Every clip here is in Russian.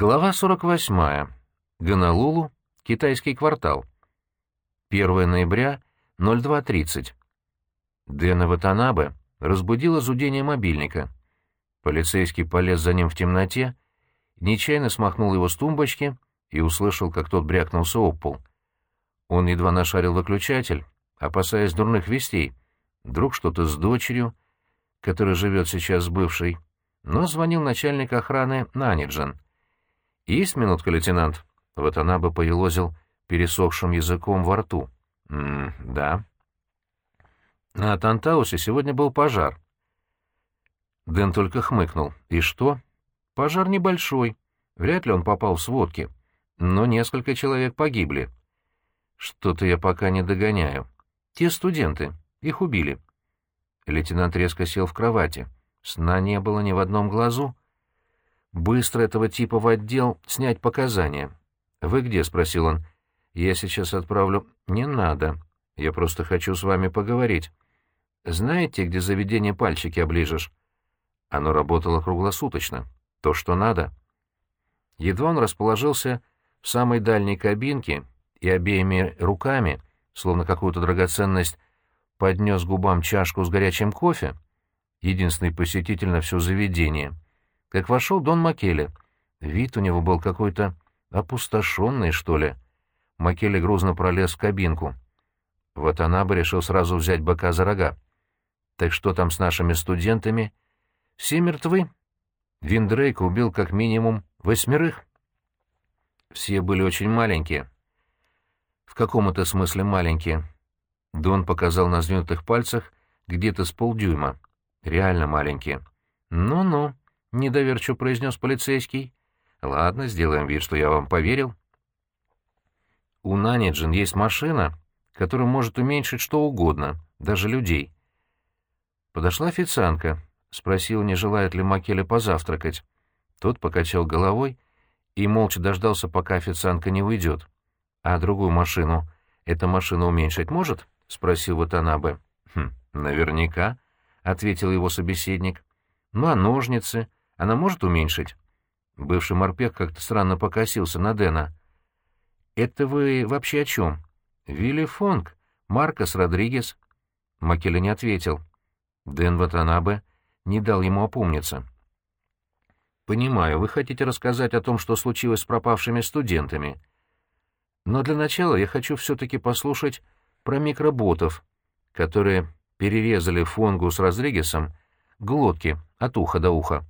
Глава 48. Гонолулу. Китайский квартал. 1 ноября, 02.30. Дэна Ватанабе разбудило зудение мобильника. Полицейский полез за ним в темноте, нечаянно смахнул его с тумбочки и услышал, как тот брякнулся об пол. Он едва нашарил выключатель, опасаясь дурных вестей. Вдруг что-то с дочерью, которая живет сейчас с бывшей. Но звонил начальник охраны Наниджан — «Есть минутка, лейтенант?» Вот она бы поелозил пересохшим языком во рту. «М да». На Тантаусе сегодня был пожар. Дэн только хмыкнул. «И что?» «Пожар небольшой. Вряд ли он попал в сводки. Но несколько человек погибли. Что-то я пока не догоняю. Те студенты. Их убили». Лейтенант резко сел в кровати. Сна не было ни в одном глазу. Быстро этого типа в отдел снять показания. «Вы где?» — спросил он. «Я сейчас отправлю...» «Не надо. Я просто хочу с вами поговорить. Знаете, где заведение пальчики оближешь?» Оно работало круглосуточно. То, что надо. Едва он расположился в самой дальней кабинке и обеими руками, словно какую-то драгоценность, поднес губам чашку с горячим кофе, единственный посетитель на все заведение — как вошел Дон Макеле. Вид у него был какой-то опустошенный, что ли. Макеле грузно пролез в кабинку. Вот она бы решил сразу взять быка за рога. Так что там с нашими студентами? Все мертвы. Виндрейк убил как минимум восьмерых. Все были очень маленькие. В каком-то смысле маленькие. Дон показал на сдвинутых пальцах где-то с полдюйма. Реально маленькие. Ну-ну. — недоверчиво произнес полицейский. «Ладно, сделаем вид, что я вам поверил». «У Наниджин есть машина, которая может уменьшить что угодно, даже людей». Подошла официантка, спросила, не желает ли Макеле позавтракать. Тот покачал головой и молча дождался, пока официантка не уйдет. «А другую машину эта машина уменьшить может?» — спросил Ватанабе. «Хм, наверняка», — ответил его собеседник. «Ну а ножницы?» Она может уменьшить?» Бывший морпех как-то странно покосился на Дэна. «Это вы вообще о чем?» «Вилли Фонг, Маркос Родригес». Макеля не ответил. Дэн Ватанабе не дал ему опомниться. «Понимаю, вы хотите рассказать о том, что случилось с пропавшими студентами. Но для начала я хочу все-таки послушать про микроботов, которые перерезали Фонгу с Родригесом глотки от уха до уха.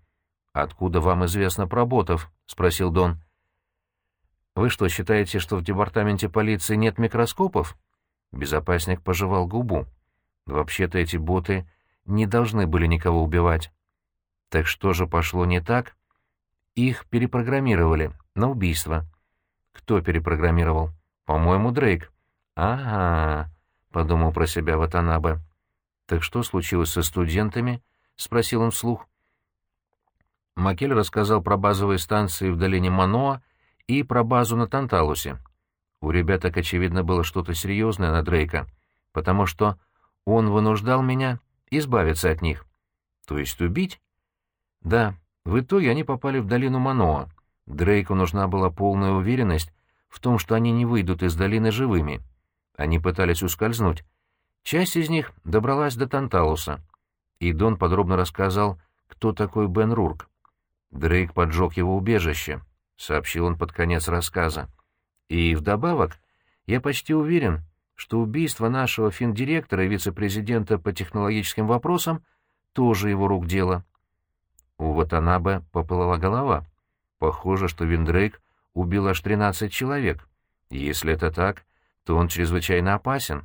«Откуда вам известно про ботов?» — спросил Дон. «Вы что, считаете, что в департаменте полиции нет микроскопов?» Безопасник пожевал губу. «Вообще-то эти боты не должны были никого убивать». «Так что же пошло не так?» «Их перепрограммировали на убийство». «Кто перепрограммировал?» «По-моему, Дрейк». «Ага», — подумал про себя Ватанабе. «Так что случилось со студентами?» — спросил он вслух. Макель рассказал про базовые станции в долине Маноа и про базу на Танталусе. У ребяток, очевидно, было что-то серьезное на Дрейка, потому что он вынуждал меня избавиться от них. То есть убить? Да, в итоге они попали в долину Маноа. Дрейку нужна была полная уверенность в том, что они не выйдут из долины живыми. Они пытались ускользнуть. Часть из них добралась до Танталуса. И Дон подробно рассказал, кто такой Бен Рурк. Дрейк поджег его убежище, — сообщил он под конец рассказа. И вдобавок, я почти уверен, что убийство нашего финдиректора и вице-президента по технологическим вопросам тоже его рук дело. У Ватанабе поплыла голова. Похоже, что Виндрейк убил аж 13 человек. Если это так, то он чрезвычайно опасен.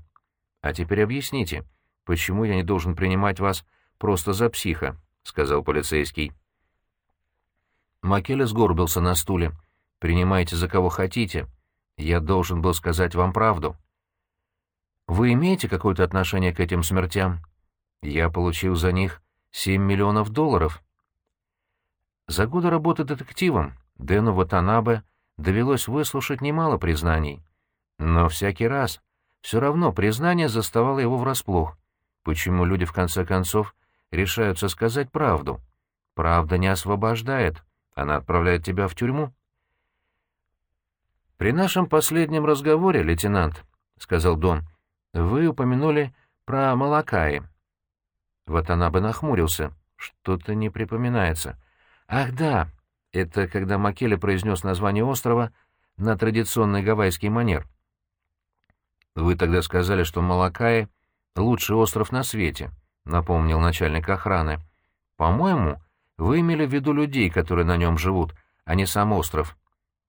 А теперь объясните, почему я не должен принимать вас просто за психа, — сказал полицейский. Макеле сгорбился на стуле. «Принимайте за кого хотите. Я должен был сказать вам правду». «Вы имеете какое-то отношение к этим смертям?» «Я получил за них семь миллионов долларов». За годы работы детективом Дэну Ватанабе довелось выслушать немало признаний. Но всякий раз все равно признание заставало его врасплох. Почему люди, в конце концов, решаются сказать правду? Правда не освобождает. Она отправляет тебя в тюрьму. «При нашем последнем разговоре, лейтенант», — сказал Дон, — «вы упомянули про Малакаи». Вот она бы нахмурился. Что-то не припоминается. «Ах, да!» Это когда Макеле произнес название острова на традиционный гавайский манер. «Вы тогда сказали, что Малакаи — лучший остров на свете», — напомнил начальник охраны. «По-моему, вы имели в виду людей, которые на нем живут, а не сам остров».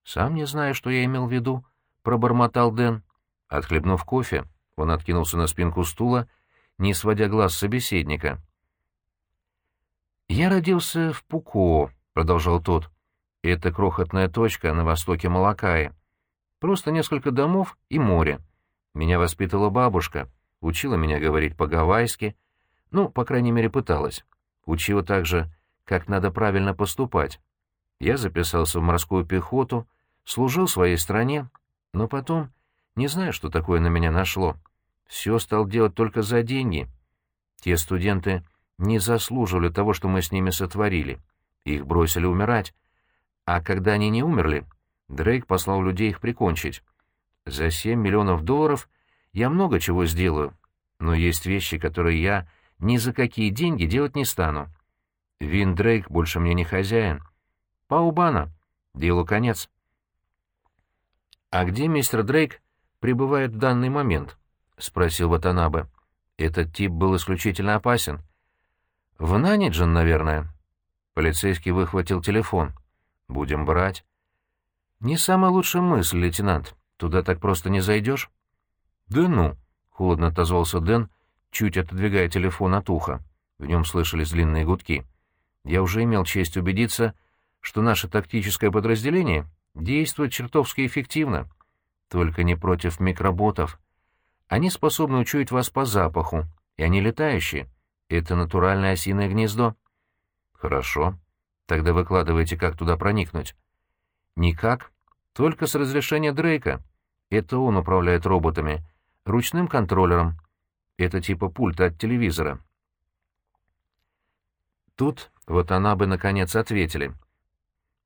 «Сам не знаю, что я имел в виду», — пробормотал Дэн. Отхлебнув кофе, он откинулся на спинку стула, не сводя глаз собеседника. «Я родился в Пуко», — продолжал тот. «Это крохотная точка на востоке Малакаи. Просто несколько домов и море. Меня воспитывала бабушка, учила меня говорить по-гавайски, ну, по крайней мере, пыталась. Учила также, как надо правильно поступать. Я записался в морскую пехоту, служил своей стране, но потом, не знаю, что такое на меня нашло, все стал делать только за деньги. Те студенты не заслуживали того, что мы с ними сотворили. Их бросили умирать. А когда они не умерли, Дрейк послал людей их прикончить. За семь миллионов долларов я много чего сделаю, но есть вещи, которые я ни за какие деньги делать не стану. Вин Дрейк больше мне не хозяин. Паубана. Делу конец. «А где мистер Дрейк пребывает в данный момент?» — спросил Ватанабе. «Этот тип был исключительно опасен». «В Наниджен, наверное». Полицейский выхватил телефон. «Будем брать». «Не самая лучшая мысль, лейтенант. Туда так просто не зайдешь?» «Да ну», — холодно отозвался Дэн, чуть отодвигая телефон от уха. В нем слышались длинные гудки. «Я уже имел честь убедиться, что наше тактическое подразделение действует чертовски эффективно. Только не против микроботов. Они способны учуять вас по запаху, и они летающие. Это натуральное осиное гнездо. Хорошо. Тогда выкладывайте, как туда проникнуть. Никак. Только с разрешения Дрейка. Это он управляет роботами. Ручным контроллером. Это типа пульта от телевизора. Тут вот она бы наконец ответили.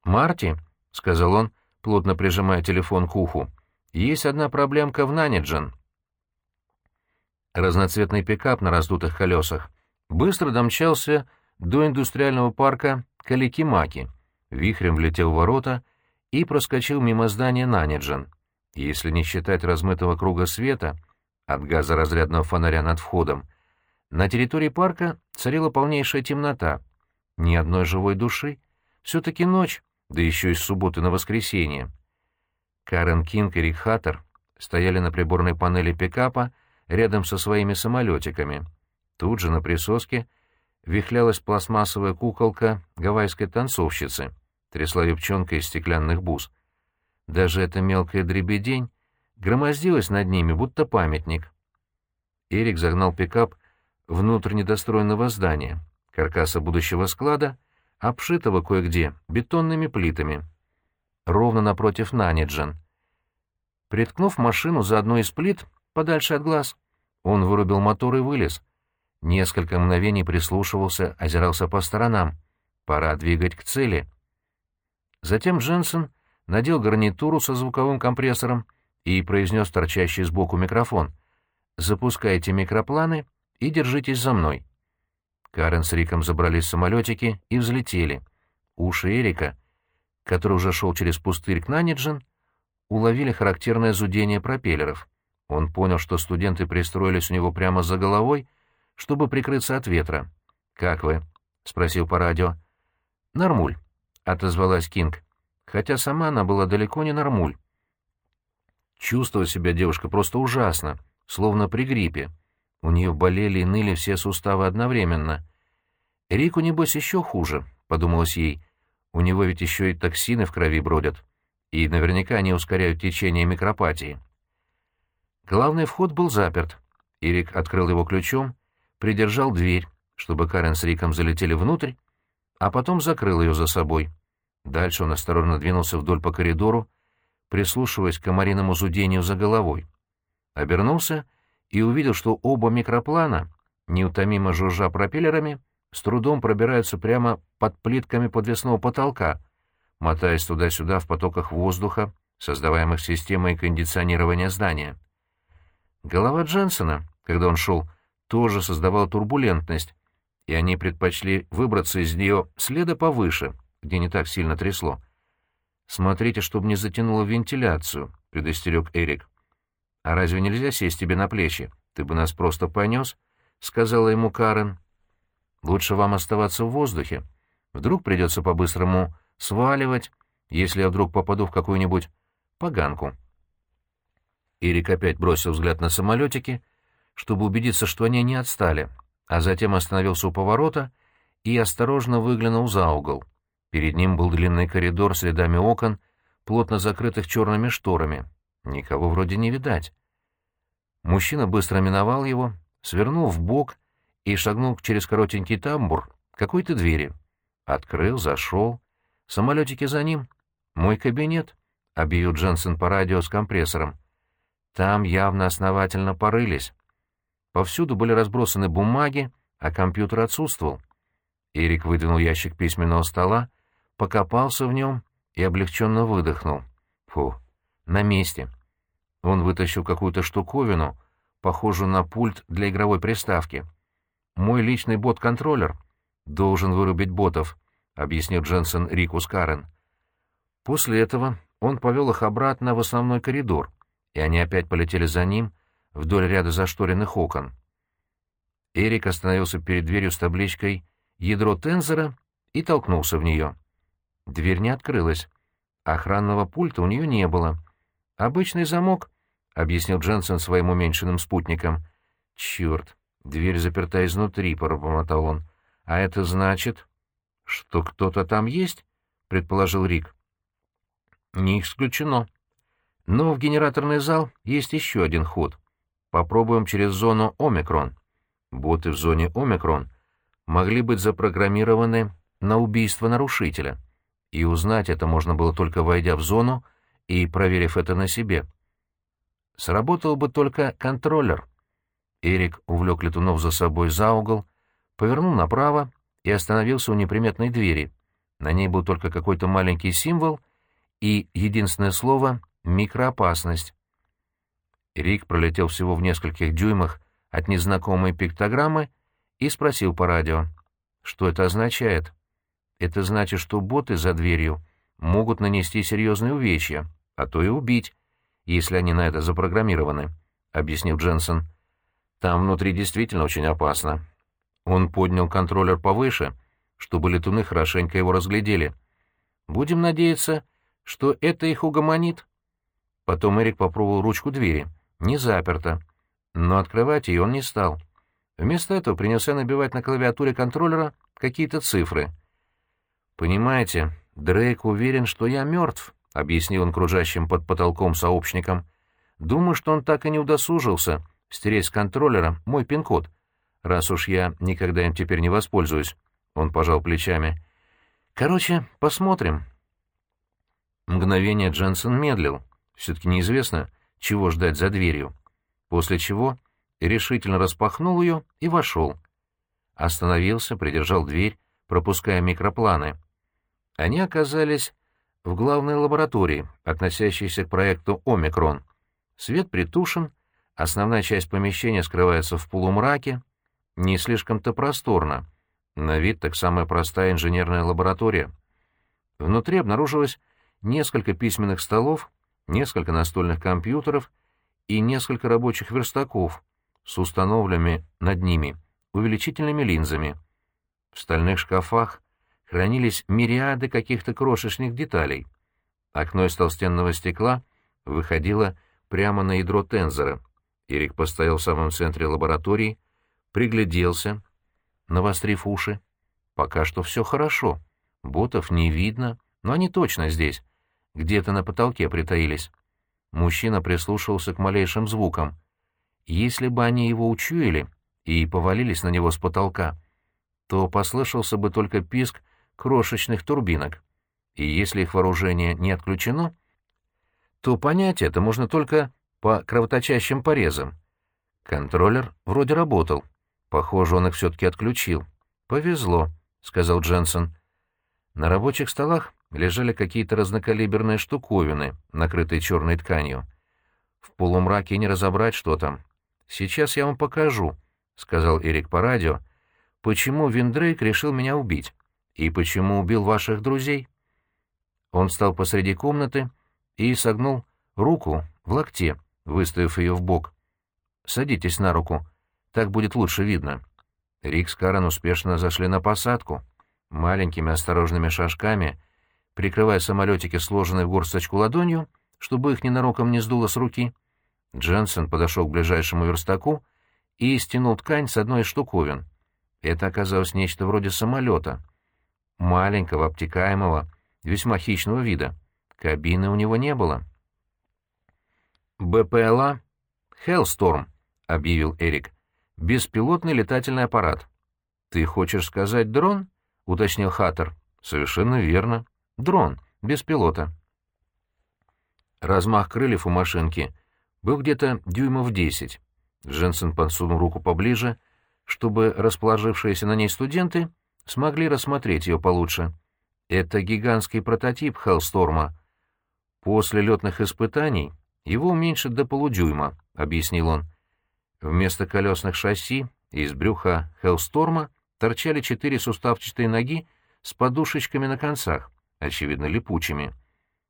«Марти», — сказал он, плотно прижимая телефон к уху, — «есть одна проблемка в Наниджен». Разноцветный пикап на раздутых колесах быстро домчался до индустриального парка Каликимаки, вихрем влетел в ворота и проскочил мимо здания Наниджен. Если не считать размытого круга света от газоразрядного фонаря над входом, на территории парка царила полнейшая темнота. Ни одной живой души. Все-таки ночь, да еще и с субботы на воскресенье. Карен Кинг и Рик Хаттер стояли на приборной панели пикапа рядом со своими самолетиками. Тут же на присоске вихлялась пластмассовая куколка гавайской танцовщицы, трясла юбчонка из стеклянных бус. Даже эта мелкая дребедень громоздилась над ними, будто памятник. Эрик загнал пикап внутрь недостроенного здания, каркаса будущего склада, обшитого кое-где бетонными плитами. Ровно напротив Наниджен. Приткнув машину за одну из плит, подальше от глаз, он вырубил мотор и вылез. Несколько мгновений прислушивался, озирался по сторонам. Пора двигать к цели. Затем Дженсен надел гарнитуру со звуковым компрессором и произнес торчащий сбоку микрофон. «Запускайте микропланы и держитесь за мной». Карен с Риком забрались в самолетики и взлетели. Уши Эрика, который уже шел через пустырь к Наниджен, уловили характерное зудение пропеллеров. Он понял, что студенты пристроились у него прямо за головой, чтобы прикрыться от ветра. «Как вы?» — спросил по радио. «Нормуль», — отозвалась Кинг хотя сама она была далеко не нормуль. Чувствовала себя девушка просто ужасно, словно при гриппе. У нее болели и ныли все суставы одновременно. «Рику, небось, еще хуже», — подумалось ей. «У него ведь еще и токсины в крови бродят, и наверняка они ускоряют течение микропатии». Главный вход был заперт. Ирик открыл его ключом, придержал дверь, чтобы Карен с Риком залетели внутрь, а потом закрыл ее за собой. Дальше он осторожно двинулся вдоль по коридору, прислушиваясь к комариному зудению за головой. Обернулся и увидел, что оба микроплана, неутомимо жужжа пропеллерами, с трудом пробираются прямо под плитками подвесного потолка, мотаясь туда-сюда в потоках воздуха, создаваемых системой кондиционирования здания. Голова Дженсона, когда он шел, тоже создавала турбулентность, и они предпочли выбраться из нее следа повыше, где не так сильно трясло. «Смотрите, чтобы не затянуло вентиляцию», — предостерег Эрик. «А разве нельзя сесть тебе на плечи? Ты бы нас просто понес», — сказала ему Карен. «Лучше вам оставаться в воздухе. Вдруг придется по-быстрому сваливать, если я вдруг попаду в какую-нибудь поганку». Эрик опять бросил взгляд на самолетики, чтобы убедиться, что они не отстали, а затем остановился у поворота и осторожно выглянул за угол. Перед ним был длинный коридор с рядами окон, плотно закрытых черными шторами. Никого вроде не видать. Мужчина быстро миновал его, свернул в бок и шагнул через коротенький тамбур какой-то двери. Открыл, зашел. Самолетики за ним. «Мой кабинет», — объявил Дженсен по радио с компрессором. Там явно основательно порылись. Повсюду были разбросаны бумаги, а компьютер отсутствовал. Эрик выдвинул ящик письменного стола, покопался в нем и облегченно выдохнул. Фу, на месте. Он вытащил какую-то штуковину, похожую на пульт для игровой приставки. «Мой личный бот-контроллер должен вырубить ботов», — объяснил Дженсен Рику Скарен. После этого он повел их обратно в основной коридор, и они опять полетели за ним вдоль ряда зашторенных окон. Эрик остановился перед дверью с табличкой «Ядро тензора» и толкнулся в нее. Дверь не открылась. Охранного пульта у нее не было. «Обычный замок», — объяснил Дженсен своим уменьшенным спутникам. «Черт, дверь заперта изнутри», — пробормотал он. «А это значит...» «Что кто-то там есть?» — предположил Рик. «Не исключено. Но в генераторный зал есть еще один ход. Попробуем через зону Омикрон. Боты в зоне Омикрон могли быть запрограммированы на убийство нарушителя» и узнать это можно было только войдя в зону и проверив это на себе. Сработал бы только контроллер. Эрик увлек летунов за собой за угол, повернул направо и остановился у неприметной двери. На ней был только какой-то маленький символ и единственное слово «микроопасность». Рик пролетел всего в нескольких дюймах от незнакомой пиктограммы и спросил по радио, что это означает. Это значит, что боты за дверью могут нанести серьезные увечья, а то и убить, если они на это запрограммированы», — объяснил Дженсен. «Там внутри действительно очень опасно». Он поднял контроллер повыше, чтобы летуны хорошенько его разглядели. «Будем надеяться, что это их угомонит». Потом Эрик попробовал ручку двери. Не заперто. Но открывать ее он не стал. Вместо этого принялся набивать на клавиатуре контроллера какие-то цифры — «Понимаете, Дрейк уверен, что я мертв», — объяснил он кружащим под потолком сообщникам. «Думаю, что он так и не удосужился стереть с контроллера мой пин-код, раз уж я никогда им теперь не воспользуюсь». Он пожал плечами. «Короче, посмотрим». Мгновение Дженсен медлил. Все-таки неизвестно, чего ждать за дверью. После чего решительно распахнул ее и вошел. Остановился, придержал дверь, пропуская микропланы — они оказались в главной лаборатории, относящейся к проекту «Омикрон». Свет притушен, основная часть помещения скрывается в полумраке, не слишком-то просторно. На вид так самая простая инженерная лаборатория. Внутри обнаружилось несколько письменных столов, несколько настольных компьютеров и несколько рабочих верстаков с установленными над ними увеличительными линзами. В стальных шкафах хранились мириады каких-то крошечных деталей. Окно из толстенного стекла выходило прямо на ядро тензора. Эрик постоял в самом центре лаборатории, пригляделся, навострив уши. Пока что все хорошо. Ботов не видно, но они точно здесь. Где-то на потолке притаились. Мужчина прислушивался к малейшим звукам. Если бы они его учуяли и повалились на него с потолка, то послышался бы только писк крошечных турбинок, и если их вооружение не отключено, то понять это можно только по кровоточащим порезам. Контроллер вроде работал. Похоже, он их все-таки отключил. «Повезло», — сказал Дженсен. На рабочих столах лежали какие-то разнокалиберные штуковины, накрытые черной тканью. В полумраке не разобрать, что там. «Сейчас я вам покажу», — сказал Эрик по радио, — «почему Виндрейк решил меня убить и почему убил ваших друзей». Он встал посреди комнаты и согнул руку в локте, выставив ее в бок. «Садитесь на руку, так будет лучше видно». Рик с Карен успешно зашли на посадку. Маленькими осторожными шажками, прикрывая самолетики, сложенные в горсточку ладонью, чтобы их ненароком не сдуло с руки, Дженсен подошел к ближайшему верстаку и стянул ткань с одной из штуковин. Это оказалось нечто вроде самолета. Маленького, обтекаемого, весьма хищного вида. Кабины у него не было. «БПЛА «Хеллсторм», — объявил Эрик. «Беспилотный летательный аппарат». «Ты хочешь сказать дрон?» — уточнил Хаттер. «Совершенно верно. Дрон, без пилота». Размах крыльев у машинки был где-то дюймов десять. Дженсен подсунул руку поближе, чтобы расположившиеся на ней студенты смогли рассмотреть ее получше. Это гигантский прототип Хеллсторма. После летных испытаний его уменьшат до полудюйма, — объяснил он. Вместо колесных шасси из брюха Хеллсторма торчали четыре суставчатые ноги с подушечками на концах, очевидно, липучими.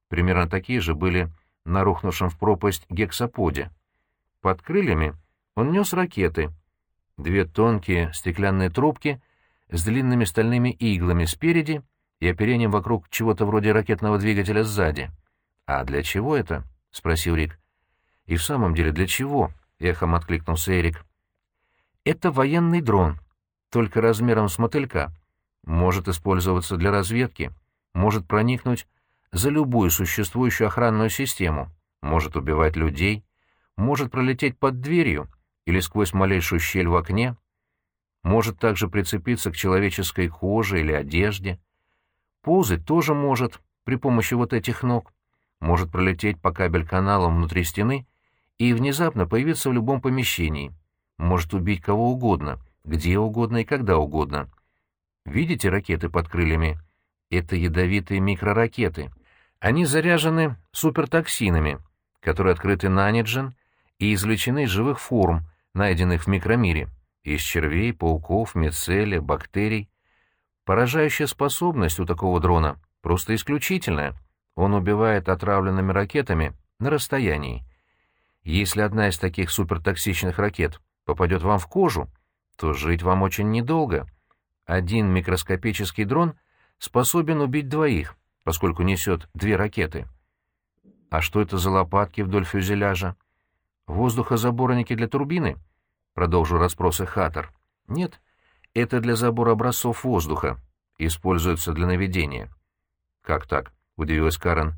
Примерно такие же были на рухнувшем в пропасть гексаподе. Под крыльями он нес ракеты, две тонкие стеклянные трубки с длинными стальными иглами спереди и оперением вокруг чего-то вроде ракетного двигателя сзади. «А для чего это?» — спросил Рик. «И в самом деле для чего?» — эхом откликнулся Эрик. «Это военный дрон, только размером с мотылька. Может использоваться для разведки, может проникнуть за любую существующую охранную систему, может убивать людей, может пролететь под дверью или сквозь малейшую щель в окне, может также прицепиться к человеческой коже или одежде. Ползать тоже может при помощи вот этих ног, может пролететь по кабель-каналам внутри стены и внезапно появиться в любом помещении, может убить кого угодно, где угодно и когда угодно. Видите ракеты под крыльями? Это ядовитые микроракеты. Они заряжены супертоксинами, которые открыты на ниджен и извлечены из живых форм, найденных в микромире, из червей, пауков, мицелия, бактерий. Поражающая способность у такого дрона просто исключительная. Он убивает отравленными ракетами на расстоянии. Если одна из таких супертоксичных ракет попадет вам в кожу, то жить вам очень недолго. Один микроскопический дрон способен убить двоих, поскольку несет две ракеты. А что это за лопатки вдоль фюзеляжа? Воздухозаборники для турбины? Продолжу расспросы Хаттер. Нет, это для забора образцов воздуха. Используется для наведения. Как так? Удивилась Карен.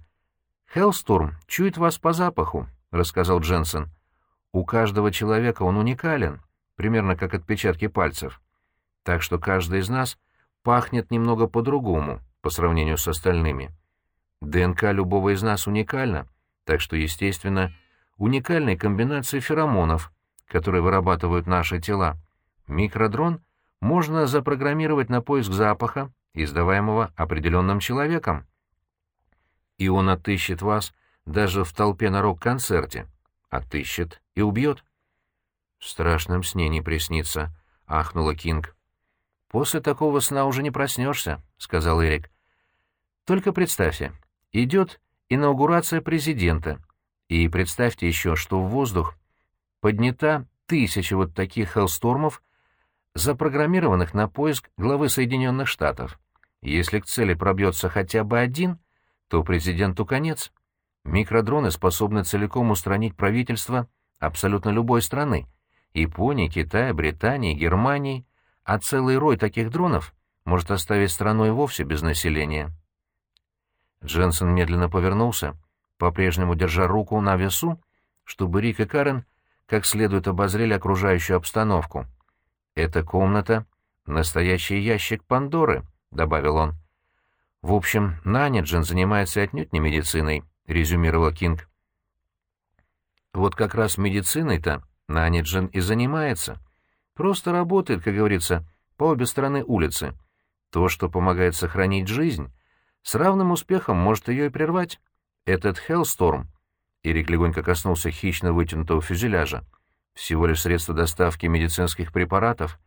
Хеллсторм чует вас по запаху, рассказал Дженсен. У каждого человека он уникален, примерно как отпечатки пальцев. Так что каждый из нас пахнет немного по-другому по сравнению с остальными. ДНК любого из нас уникальна, так что, естественно, уникальной комбинации феромонов, которые вырабатывают наши тела. Микродрон можно запрограммировать на поиск запаха, издаваемого определенным человеком. И он отыщет вас даже в толпе на рок-концерте. Отыщет и убьет. «В страшном сне не приснится», — ахнула Кинг. «После такого сна уже не проснешься», — сказал Эрик. «Только представьте, идет инаугурация президента, и представьте еще, что в воздух поднята тысяча вот таких хеллстормов, запрограммированных на поиск главы Соединенных Штатов. Если к цели пробьется хотя бы один, то президенту конец. Микродроны способны целиком устранить правительство абсолютно любой страны — Японии, Китая, Британии, Германии — а целый рой таких дронов может оставить страну и вовсе без населения. Дженсен медленно повернулся, по-прежнему держа руку на весу, чтобы Рик и Карен как следует обозрели окружающую обстановку. «Эта комната — настоящий ящик Пандоры», — добавил он. «В общем, Наниджен занимается отнюдь не медициной», — резюмировал Кинг. «Вот как раз медициной-то Наниджен и занимается. Просто работает, как говорится, по обе стороны улицы. То, что помогает сохранить жизнь, с равным успехом может ее и прервать. Этот Хеллсторм, Эрик легонько коснулся хищно вытянутого фюзеляжа, всего лишь средство доставки медицинских препаратов.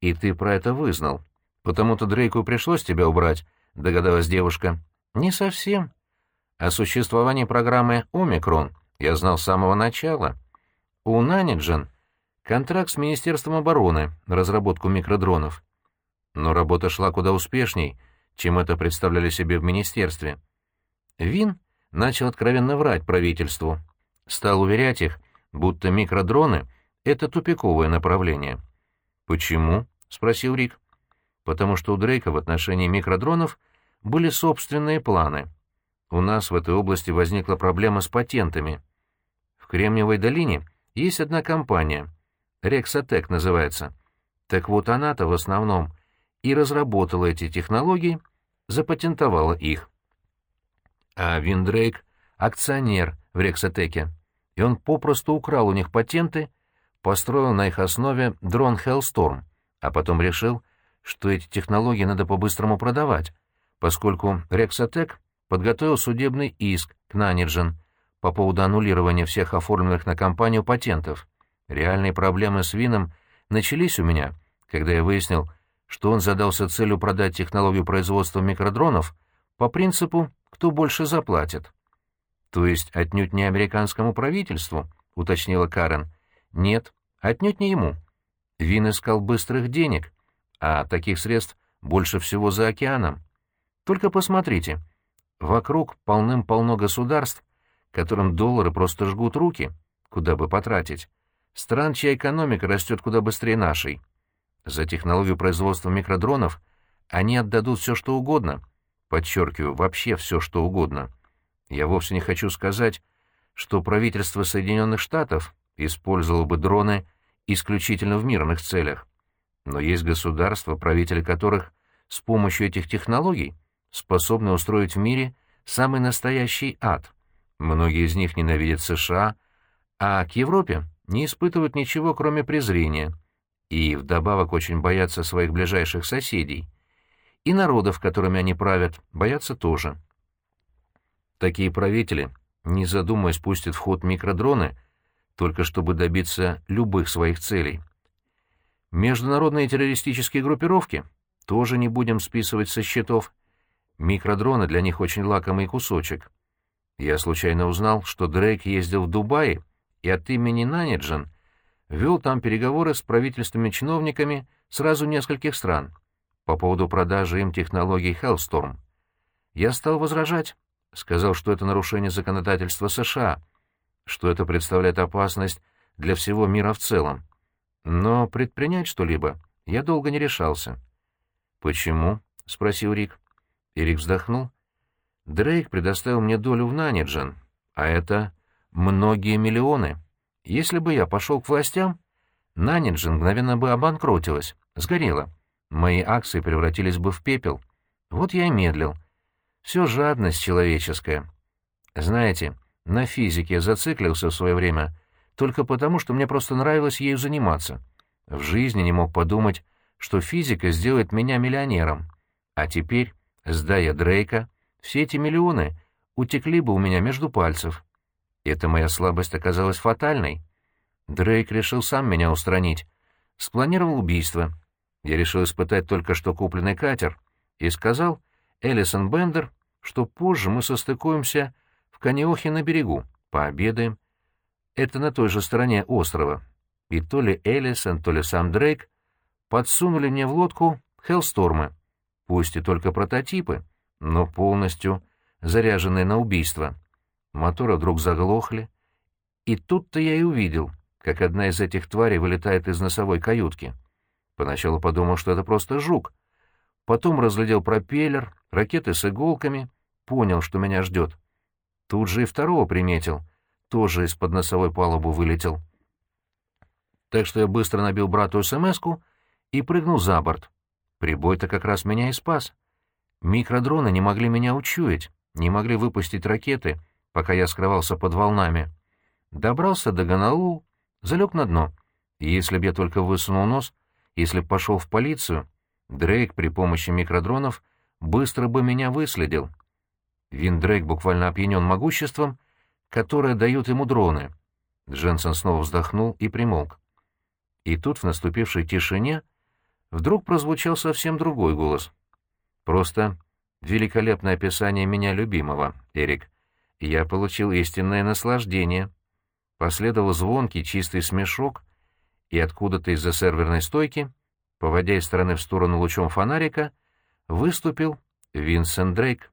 И ты про это вызнал. Потому-то Дрейку пришлось тебя убрать, догадалась девушка. Не совсем. О существовании программы «Омикрон» я знал с самого начала. У Наниджен контракт с Министерством обороны на разработку микродронов. Но работа шла куда успешней, чем это представляли себе в министерстве. Вин начал откровенно врать правительству, стал уверять их, будто микродроны — это тупиковое направление. «Почему?» — спросил Рик. «Потому что у Дрейка в отношении микродронов были собственные планы. У нас в этой области возникла проблема с патентами. В Кремниевой долине есть одна компания, Рексотек называется. Так вот она-то в основном и разработала эти технологии, запатентовала их. А Виндрейк — акционер в Рексотеке, и он попросту украл у них патенты, построил на их основе дрон Hellstorm, а потом решил, что эти технологии надо по-быстрому продавать, поскольку Рексотек подготовил судебный иск к Наниджен по поводу аннулирования всех оформленных на компанию патентов. Реальные проблемы с Вином начались у меня, когда я выяснил, что он задался целью продать технологию производства микродронов по принципу кто больше заплатит. То есть отнюдь не американскому правительству, уточнила Карен. Нет, отнюдь не ему. Вин искал быстрых денег, а таких средств больше всего за океаном. Только посмотрите, вокруг полным-полно государств, которым доллары просто жгут руки, куда бы потратить. Стран, чья экономика растет куда быстрее нашей. За технологию производства микродронов они отдадут все, что угодно — подчеркиваю, вообще все, что угодно. Я вовсе не хочу сказать, что правительство Соединенных Штатов использовало бы дроны исключительно в мирных целях. Но есть государства, правители которых с помощью этих технологий способны устроить в мире самый настоящий ад. Многие из них ненавидят США, а к Европе не испытывают ничего, кроме презрения, и вдобавок очень боятся своих ближайших соседей — и народов, которыми они правят, боятся тоже. Такие правители, не задумываясь, пустят в ход микродроны, только чтобы добиться любых своих целей. Международные террористические группировки тоже не будем списывать со счетов. Микродроны для них очень лакомый кусочек. Я случайно узнал, что Дрейк ездил в Дубай и от имени Наниджен вел там переговоры с правительственными чиновниками сразу нескольких стран — по поводу продажи им технологий Hellstorm. Я стал возражать, сказал, что это нарушение законодательства США, что это представляет опасность для всего мира в целом. Но предпринять что-либо я долго не решался. «Почему?» — спросил Рик. И Рик вздохнул. «Дрейк предоставил мне долю в Наниджен, а это многие миллионы. Если бы я пошел к властям, Наниджен мгновенно бы обанкротилась, сгорела мои акции превратились бы в пепел. Вот я и медлил. Все жадность человеческая. Знаете, на физике я зациклился в свое время только потому, что мне просто нравилось ею заниматься. В жизни не мог подумать, что физика сделает меня миллионером. А теперь, сдая Дрейка, все эти миллионы утекли бы у меня между пальцев. Эта моя слабость оказалась фатальной. Дрейк решил сам меня устранить. Спланировал убийство — я решил испытать только что купленный катер и сказал Элисон Бендер, что позже мы состыкуемся в Каниохе на берегу, пообедаем. Это на той же стороне острова. И то ли Элисон, то ли сам Дрейк подсунули мне в лодку Хеллстормы, пусть и только прототипы, но полностью заряженные на убийство. Моторы вдруг заглохли, и тут-то я и увидел, как одна из этих тварей вылетает из носовой каютки. Поначалу подумал, что это просто жук. Потом разглядел пропеллер, ракеты с иголками, понял, что меня ждет. Тут же и второго приметил, тоже из-под носовой палубы вылетел. Так что я быстро набил брату смс и прыгнул за борт. Прибой-то как раз меня и спас. Микродроны не могли меня учуять, не могли выпустить ракеты, пока я скрывался под волнами. Добрался до Ганаул, залег на дно. Если б я только высунул нос, если б пошел в полицию, Дрейк при помощи микродронов быстро бы меня выследил. Виндрейк буквально опьянен могуществом, которое дают ему дроны. Дженсен снова вздохнул и примолк. И тут в наступившей тишине вдруг прозвучал совсем другой голос. Просто великолепное описание меня любимого, Эрик. Я получил истинное наслаждение. Последовал звонкий чистый смешок, и откуда-то из-за серверной стойки, поводя из стороны в сторону лучом фонарика, выступил Винсент Дрейк.